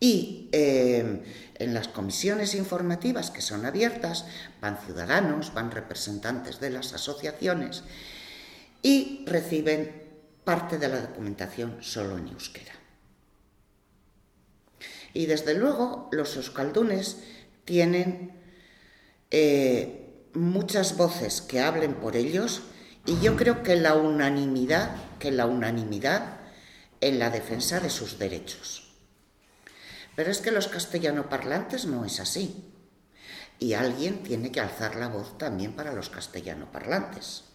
Y eh, en las comisiones informativas que son abiertas van ciudadanos, van representantes de las asociaciones y reciben parte de la documentación solo en euskera. Y desde luego los euskaldunes tienen eh, muchas voces que hablen por ellos y yo creo que la unanimidad, que la unanimidad en la defensa de sus derechos. Pero es que los castellano parlantes no es así. Y alguien tiene que alzar la voz también para los castellano parlantes.